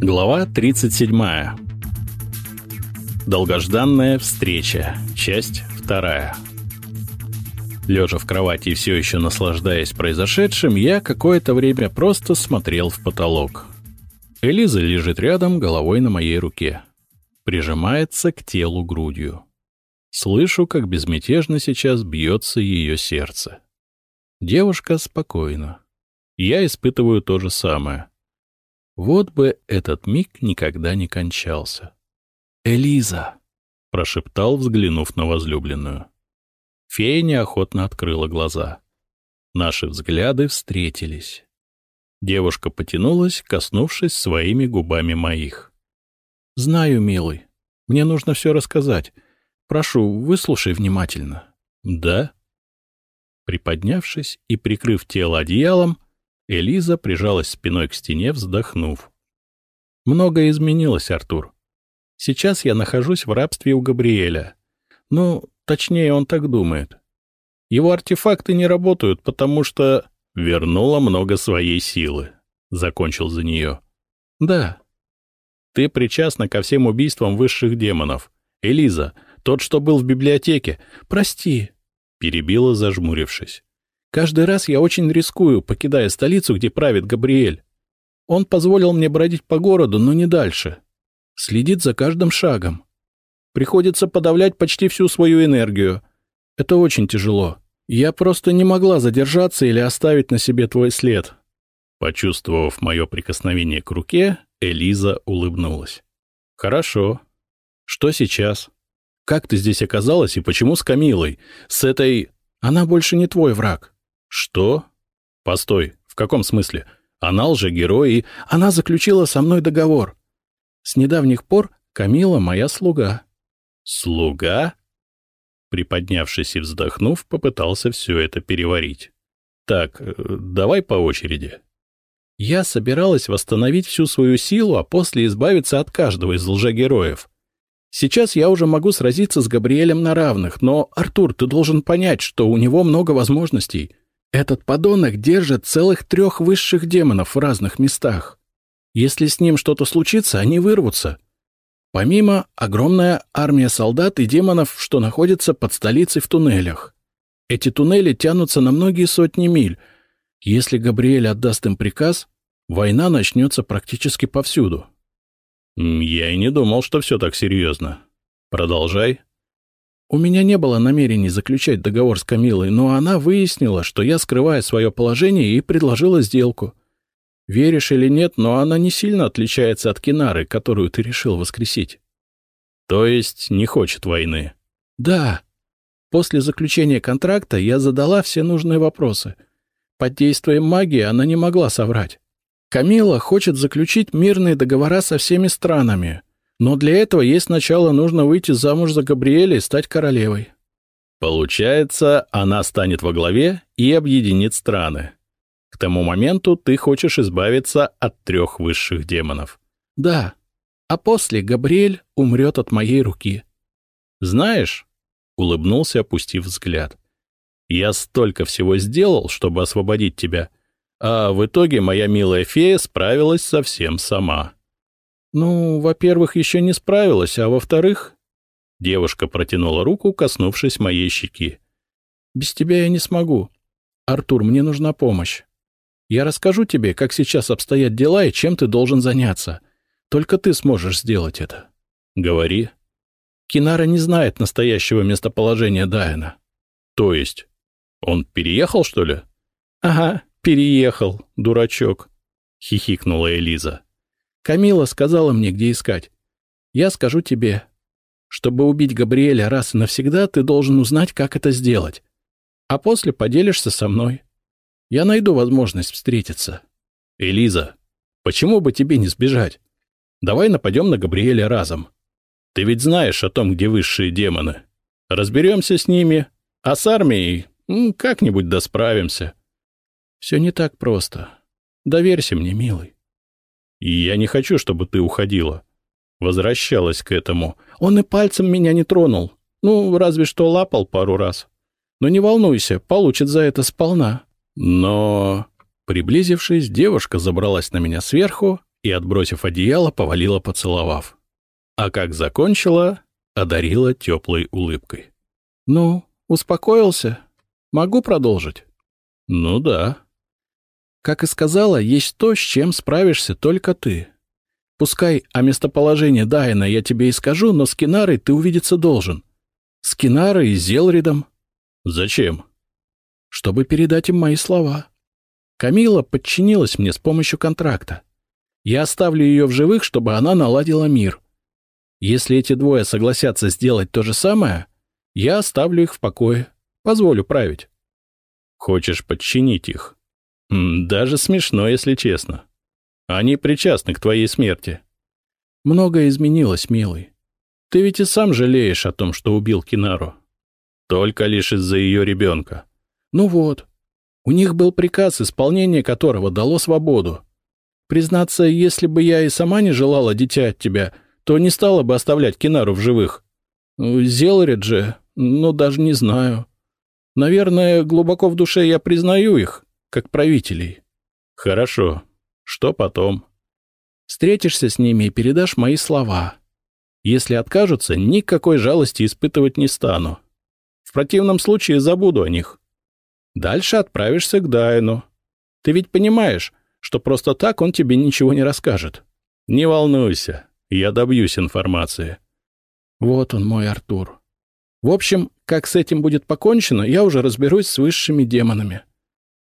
Глава 37. Долгожданная встреча. Часть вторая. Лежа в кровати и все еще наслаждаясь произошедшим, я какое-то время просто смотрел в потолок. Элиза лежит рядом, головой на моей руке. Прижимается к телу грудью. Слышу, как безмятежно сейчас бьется ее сердце. Девушка спокойна. Я испытываю то же самое. Вот бы этот миг никогда не кончался. «Элиза!» — прошептал, взглянув на возлюбленную. Фея неохотно открыла глаза. Наши взгляды встретились. Девушка потянулась, коснувшись своими губами моих. «Знаю, милый. Мне нужно все рассказать. Прошу, выслушай внимательно». «Да?» Приподнявшись и прикрыв тело одеялом, Элиза прижалась спиной к стене, вздохнув. «Многое изменилось, Артур. Сейчас я нахожусь в рабстве у Габриэля. Ну, точнее, он так думает. Его артефакты не работают, потому что вернула много своей силы», — закончил за нее. «Да. Ты причастна ко всем убийствам высших демонов. Элиза, тот, что был в библиотеке. Прости», — перебила, зажмурившись. Каждый раз я очень рискую, покидая столицу, где правит Габриэль. Он позволил мне бродить по городу, но не дальше. Следит за каждым шагом. Приходится подавлять почти всю свою энергию. Это очень тяжело. Я просто не могла задержаться или оставить на себе твой след. Почувствовав мое прикосновение к руке, Элиза улыбнулась. «Хорошо. Что сейчас? Как ты здесь оказалась и почему с Камилой? С этой... Она больше не твой враг. «Что? Постой, в каком смысле? Она лже-герой, и она заключила со мной договор. С недавних пор Камила моя слуга». «Слуга?» Приподнявшись и вздохнув, попытался все это переварить. «Так, э, давай по очереди». Я собиралась восстановить всю свою силу, а после избавиться от каждого из лжегероев. Сейчас я уже могу сразиться с Габриэлем на равных, но, Артур, ты должен понять, что у него много возможностей. Этот подонок держит целых трех высших демонов в разных местах. Если с ним что-то случится, они вырвутся. Помимо огромная армия солдат и демонов, что находится под столицей в туннелях. Эти туннели тянутся на многие сотни миль. Если Габриэль отдаст им приказ, война начнется практически повсюду. «Я и не думал, что все так серьезно. Продолжай», у меня не было намерений заключать договор с Камилой, но она выяснила, что я скрываю свое положение и предложила сделку. Веришь или нет, но она не сильно отличается от Кинары, которую ты решил воскресить. То есть не хочет войны? Да. После заключения контракта я задала все нужные вопросы. Под действием магии она не могла соврать. Камила хочет заключить мирные договора со всеми странами, но для этого ей сначала нужно выйти замуж за Габриэля и стать королевой. Получается, она станет во главе и объединит страны. К тому моменту ты хочешь избавиться от трех высших демонов. Да. А после Габриэль умрет от моей руки. Знаешь, — улыбнулся, опустив взгляд, — я столько всего сделал, чтобы освободить тебя, а в итоге моя милая фея справилась совсем сама. «Ну, во-первых, еще не справилась, а во-вторых...» Девушка протянула руку, коснувшись моей щеки. «Без тебя я не смогу. Артур, мне нужна помощь. Я расскажу тебе, как сейчас обстоят дела и чем ты должен заняться. Только ты сможешь сделать это». «Говори». Кинара не знает настоящего местоположения Дайана. «То есть? Он переехал, что ли?» «Ага, переехал, дурачок», — хихикнула Элиза. Камила сказала мне, где искать. Я скажу тебе. Чтобы убить Габриэля раз и навсегда, ты должен узнать, как это сделать. А после поделишься со мной. Я найду возможность встретиться. Элиза, почему бы тебе не сбежать? Давай нападем на Габриэля разом. Ты ведь знаешь о том, где высшие демоны. Разберемся с ними, а с армией как-нибудь досправимся. Все не так просто. Доверься мне, милый. И я не хочу, чтобы ты уходила. Возвращалась к этому. Он и пальцем меня не тронул. Ну, разве что лапал пару раз. Но не волнуйся, получит за это сполна. Но... Приблизившись, девушка забралась на меня сверху, и отбросив одеяло, повалила, поцеловав. А как закончила, одарила теплой улыбкой. «Ну, успокоился? Могу продолжить?» «Ну да». «Как и сказала, есть то, с чем справишься только ты. Пускай о местоположении Дайна я тебе и скажу, но с Кинарой ты увидеться должен. С Кинарой и Зелридом». «Зачем?» «Чтобы передать им мои слова. Камила подчинилась мне с помощью контракта. Я оставлю ее в живых, чтобы она наладила мир. Если эти двое согласятся сделать то же самое, я оставлю их в покое, позволю править. Хочешь подчинить их? Даже смешно, если честно. Они причастны к твоей смерти. Многое изменилось, милый. Ты ведь и сам жалеешь о том, что убил Кинару. Только лишь из-за ее ребенка. Ну вот. У них был приказ, исполнение которого дало свободу. Признаться, если бы я и сама не желала дитя от тебя — то не стала бы оставлять Кинару в живых. Зелрид же, ну, даже не знаю. Наверное, глубоко в душе я признаю их, как правителей. Хорошо. Что потом? Встретишься с ними и передашь мои слова. Если откажутся, никакой жалости испытывать не стану. В противном случае забуду о них. Дальше отправишься к Дайну. Ты ведь понимаешь, что просто так он тебе ничего не расскажет. Не волнуйся, я добьюсь информации. Вот он, мой Артур. В общем, как с этим будет покончено, я уже разберусь с высшими демонами.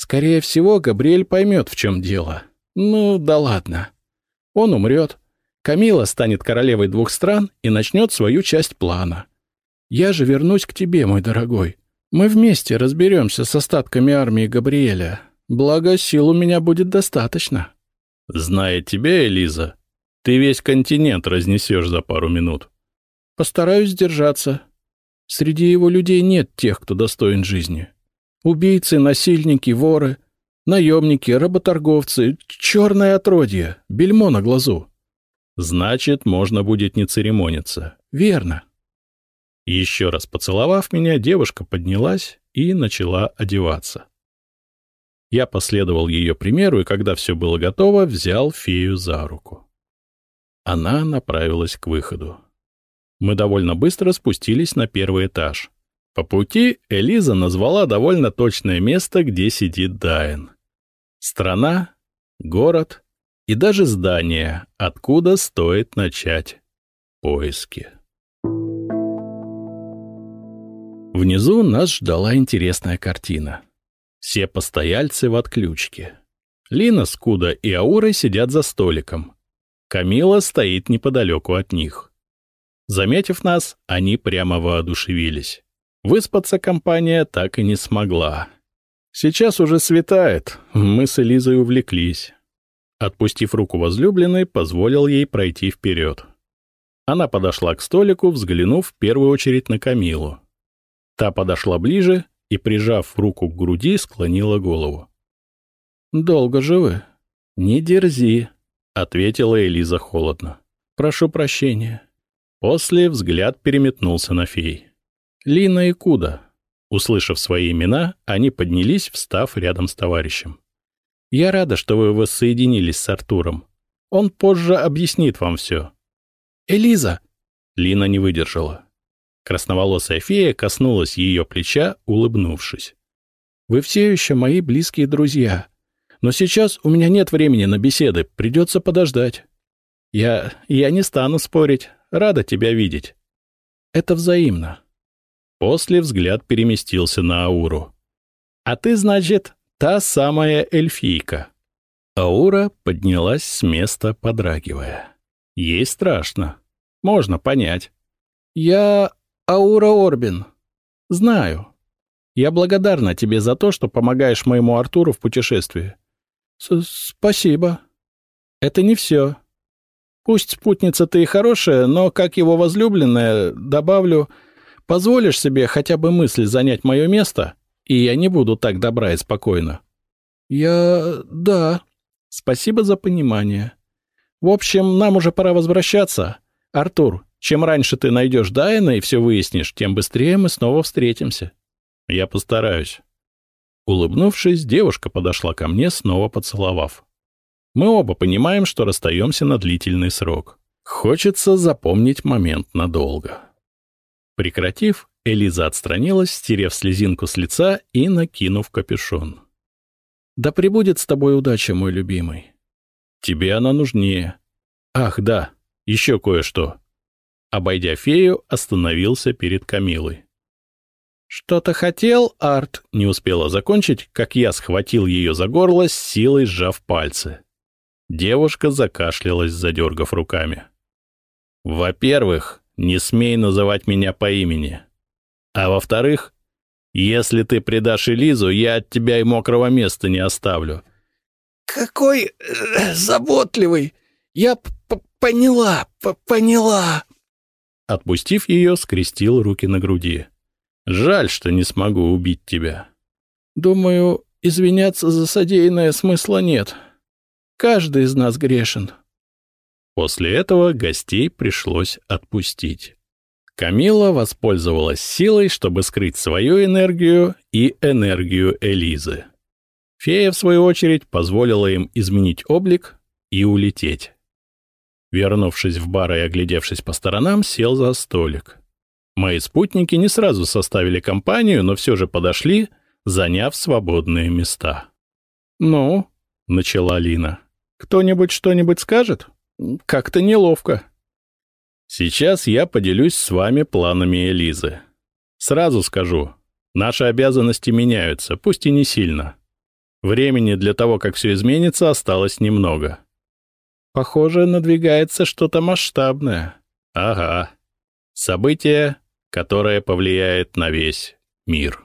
Скорее всего, Габриэль поймет, в чем дело. Ну, да ладно. Он умрет. Камила станет королевой двух стран и начнет свою часть плана. Я же вернусь к тебе, мой дорогой. Мы вместе разберемся с остатками армии Габриэля. Благо, сил у меня будет достаточно. Зная тебя, Элиза, ты весь континент разнесешь за пару минут. Постараюсь держаться. Среди его людей нет тех, кто достоин жизни. Убийцы, насильники, воры, наемники, работорговцы, черное отродье, бельмо на глазу. Значит, можно будет не церемониться. Верно. Еще раз поцеловав меня, девушка поднялась и начала одеваться. Я последовал ее примеру и, когда все было готово, взял фею за руку. Она направилась к выходу. Мы довольно быстро спустились на первый этаж. По пути Элиза назвала довольно точное место, где сидит Дайн. Страна, город и даже здание, откуда стоит начать поиски. Внизу нас ждала интересная картина. Все постояльцы в отключке. Лина, Скуда и Аура сидят за столиком. Камила стоит неподалеку от них. Заметив нас, они прямо воодушевились. Выспаться компания так и не смогла. Сейчас уже светает, мы с Элизой увлеклись. Отпустив руку возлюбленной, позволил ей пройти вперед. Она подошла к столику, взглянув в первую очередь на Камилу. Та подошла ближе и, прижав руку к груди, склонила голову. «Долго же вы? Не дерзи», — ответила Элиза холодно. «Прошу прощения». После взгляд переметнулся на фей. Лина и Куда. Услышав свои имена, они поднялись, встав рядом с товарищем. «Я рада, что вы воссоединились с Артуром. Он позже объяснит вам все». «Элиза!» Лина не выдержала. Красноволосая фея коснулась ее плеча, улыбнувшись. «Вы все еще мои близкие друзья. Но сейчас у меня нет времени на беседы, придется подождать. Я... я не стану спорить, рада тебя видеть. Это взаимно. После взгляд переместился на Ауру. А ты, значит, та самая эльфийка. Аура поднялась с места, подрагивая. Ей страшно. Можно понять. Я Аура Орбин. Знаю. Я благодарна тебе за то, что помогаешь моему Артуру в путешествии. «Спасибо. Это не все. Пусть спутница ты и хорошая, но, как его возлюбленная, добавлю, позволишь себе хотя бы мысль занять мое место, и я не буду так добра и спокойна». «Я... да. Спасибо за понимание. В общем, нам уже пора возвращаться. Артур, чем раньше ты найдешь Дайна и все выяснишь, тем быстрее мы снова встретимся». «Я постараюсь». Улыбнувшись, девушка подошла ко мне, снова поцеловав. Мы оба понимаем, что расстаемся на длительный срок. Хочется запомнить момент надолго. Прекратив, Элиза отстранилась, стерев слезинку с лица и накинув капюшон. «Да пребудет с тобой удача, мой любимый. Тебе она нужнее. Ах, да, еще кое-что». Обойдя фею, остановился перед Камилой. «Что-то хотел, Арт?» Не успела закончить, как я схватил ее за горло, с силой сжав пальцы. Девушка закашлялась, задергав руками. «Во-первых, не смей называть меня по имени. А во-вторых, если ты предашь Элизу, я от тебя и мокрого места не оставлю». «Какой э, заботливый! Я поняла, поняла!» Отпустив ее, скрестил руки на груди. «Жаль, что не смогу убить тебя. Думаю, извиняться за содеянное смысла нет. Каждый из нас грешен». После этого гостей пришлось отпустить. Камила воспользовалась силой, чтобы скрыть свою энергию и энергию Элизы. Фея, в свою очередь, позволила им изменить облик и улететь. Вернувшись в бар и оглядевшись по сторонам, сел за столик. Мои спутники не сразу составили компанию, но все же подошли, заняв свободные места. «Ну?» — начала Лина. «Кто-нибудь что-нибудь скажет? Как-то неловко». Сейчас я поделюсь с вами планами Элизы. Сразу скажу, наши обязанности меняются, пусть и не сильно. Времени для того, как все изменится, осталось немного. Похоже, надвигается что-то масштабное. Ага. Событие, которое повлияет на весь мир.